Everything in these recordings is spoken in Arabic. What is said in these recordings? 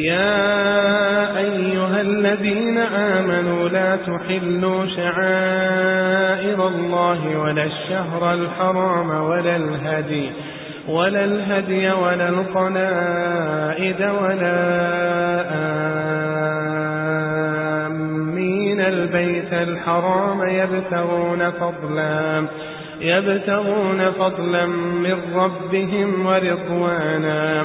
يا أيها الذين آمنوا لا تحلوا شعائر الله ولا الشهر الحرام ولا الهدي ولا الهدي ولا القنائد ولا آمين. البيت الحرام يبتغون فضلا يبتغون فضلا من ربهم ورضوانا.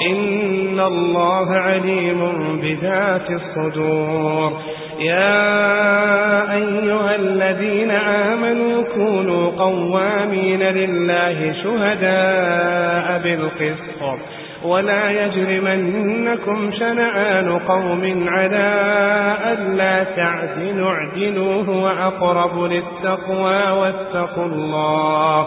إن الله عليم بذات الصدور. يا أيها الذين آمنوا كونوا قوامين لله شهداء بالقسط ولا يجرمنكم شنآن قوم على ألا تعدلوا هو أقرب للتقوى واتقوا الله.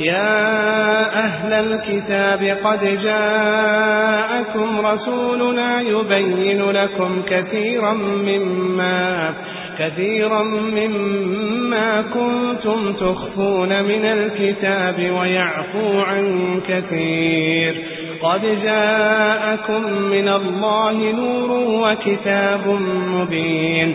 يا أهل الكتاب قد جاءكم رسولنا يبين لكم كثيرا مما كثيرا مما كنتم تخفون من الكتاب ويعفو عن كثير. قد جاءكم من الله نور وكتاب مبين.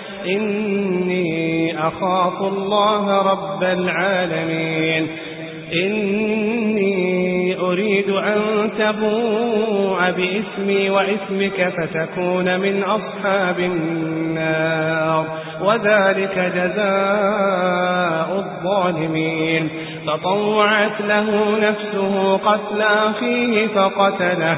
إني أخاف الله رب العالمين. إني أريد أن تبوء باسمي واسمك فتكون من أصحاب النار وذلك جزاء الظالمين. فطوعت له نفسه قتل أخيه فقتله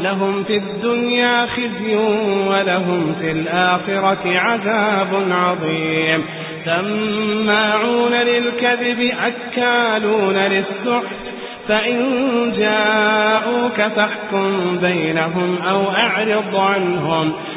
لهم في الدنيا خزي ولهم في الآخرة عذاب عظيم. سماعون للكذب أكالون للسحت فإن جاءوك فاحكم بينهم أو أعرض عنهم.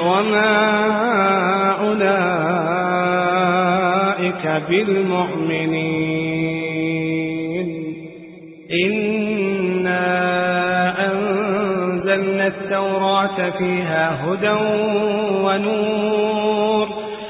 وما أولئك بالمؤمنين إنا أنزلنا التوراة فيها هدى ونور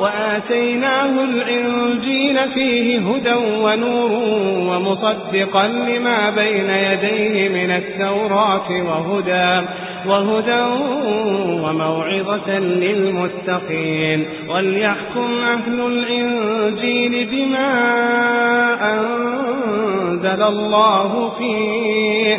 وآتيناه الإنجيل فيه هدى ونور ومصدقا لما بين يديه من التوراة وهدى وهدى وموعظة للمتقين. وليحكم أهل الإنجيل بما أنزل الله فيه.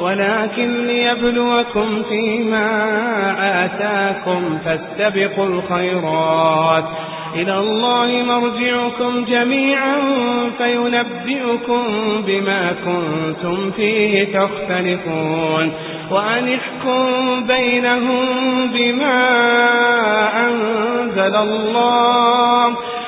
ولكن ليبلوكم فيما آتاكم فاستبقوا الخيرات. إلى الله مرجعكم جميعا فينبئكم بما كنتم فيه تختلفون. وأن احكم بينهم بما أنزل الله.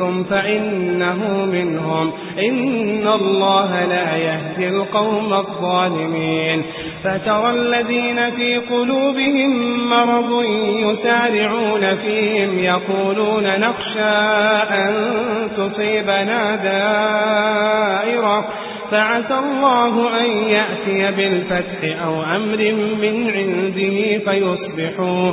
منكم فإنه منهم. إن الله لا يهدي القوم الظالمين. فترى الذين في قلوبهم مرض يسارعون فيهم يقولون نخشى أن تصيبنا دائرة. فعسى الله أن يأتي بالفتح أو أمر من عنده فيصبحوا,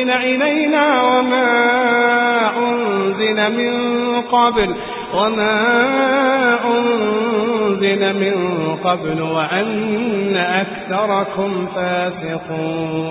أنزل إلينا وما أنزل من قبل وما أنزل من قبل وأن أكثركم فاسقون.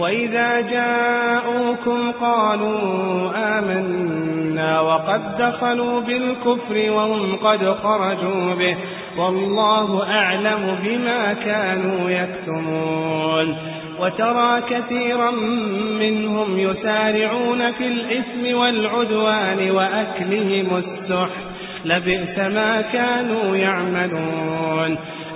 وإذا جاءوكم قالوا آمنا وقد دخلوا بالكفر وهم قد خرجوا به والله أعلم بما كانوا يكتمون وترى كثيرا منهم يسارعون في الإثم والعدوان وأكلهم السحر لبئس ما كانوا يعملون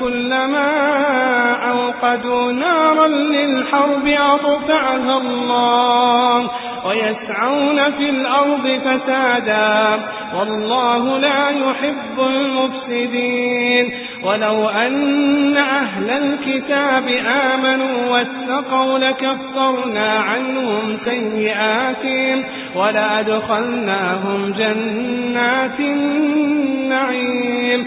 كلما أوقدوا نارا للحرب أطفعها الله ويسعون في الأرض فسادا والله لا يحب المفسدين ولو أن أهل الكتاب آمنوا واتقوا لكفرنا عنهم سيئاتهم ولأدخلناهم جنات النعيم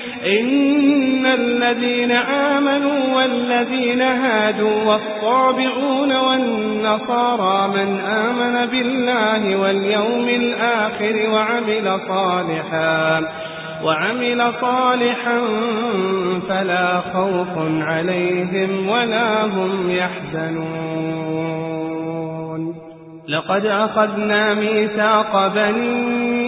إن الذين آمنوا والذين هادوا والصابعون والنصارى من آمن بالله واليوم الآخر وعمل صالحا وعمل صالحا فلا خوف عليهم ولا هم يحزنون. لقد أخذنا ميثاق بني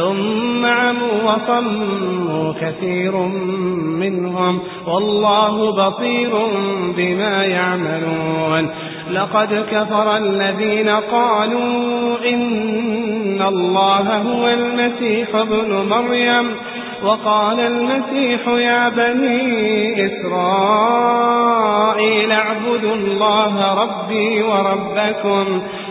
ثم عموا وصموا كثير منهم والله بصير بما يعملون. لقد كفر الذين قالوا إن الله هو المسيح ابن مريم وقال المسيح يا بني إسرائيل اعبدوا الله ربي وربكم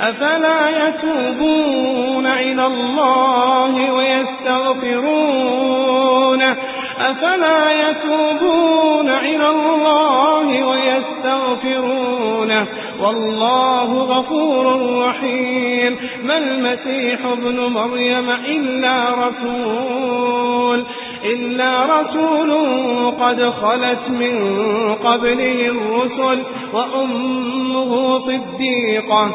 أفلا يتوبون إلى الله ويستغفرون؟ أفلا يتوبون إلى الله ويستغفرونه والله غفور رحيم. ما المسيح ابن مريم إلا رسول إلا رسول قد خلت من قبله الرسل وأمه صديقة.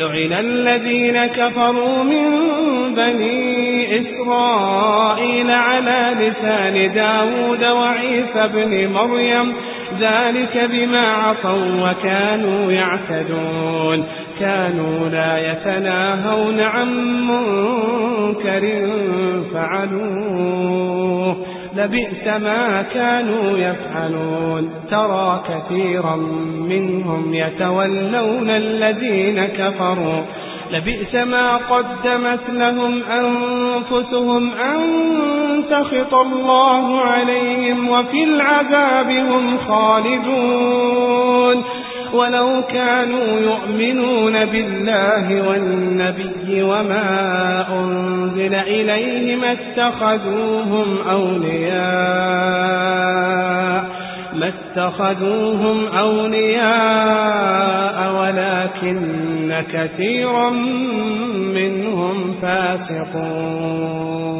لعن الذين كفروا من بني إسرائيل على لسان داود وعيسى بن مريم. ذلك بما عصوا وكانوا يعتدون. كانوا لا يتناهون عن منكر فعلوه. لبئس ما كانوا يفعلون. ترى كثيرا منهم يتولون الذين كفروا. لبئس ما قدمت لهم أنفسهم أن تخط الله عليهم وفي العذاب هم خالدون. ولو كانوا يؤمنون بالله والنبي وما أنزل إليه ما اتخذوهم أولياء ما اتخذوهم أولياء ولكن كثيرا منهم فاسقون.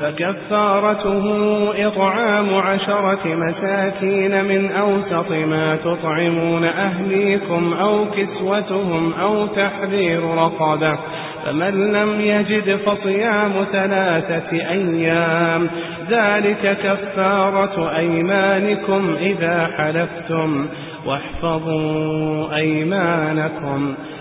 فكفارته إطعام عشرة مساكين من أوسط ما تطعمون أهليكم أو كسوتهم أو تحذير رقبة فمن لم يجد فصيام ثلاثة أيام ذلك كفارة أيمانكم إذا حلفتم واحفظوا أيمانكم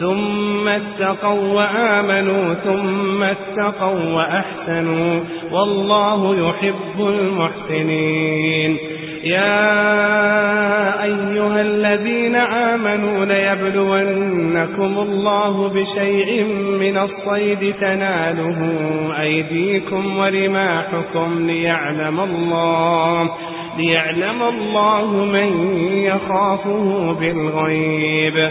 ثم اتقوا وآمنوا ثم اتقوا وأحسنوا والله يحب المحسنين. يا أيها الذين آمنوا ليبلونكم الله بشيء من الصيد تناله أيديكم ورماحكم ليعلم الله ليعلم الله من يخافه بالغيب.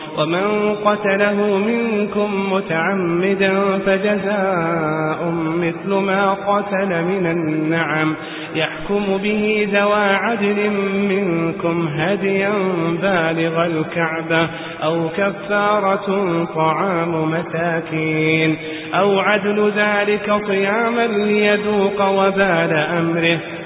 ومن قتله منكم متعمدا فجزاء مثل ما قتل من النعم. يحكم به ذوى عدل منكم هديا بالغ الكعبة أو كفارة طعام مساكين. أو عدل ذلك صياما ليذوق وبال أمره.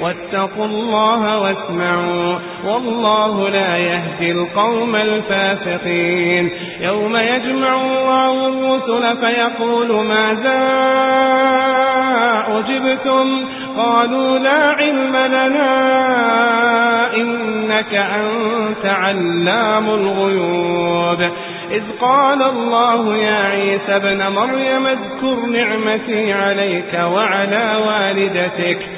واتقوا الله واسمعوا. والله لا يهدي القوم الفاسقين. يوم يجمع الله الرسل فيقول ماذا أجبتم؟ قالوا لا علم لنا إنك أنت علام الغيوب. إذ قال الله يا عيسى بن مريم اذكر نعمتي عليك وعلى والدتك.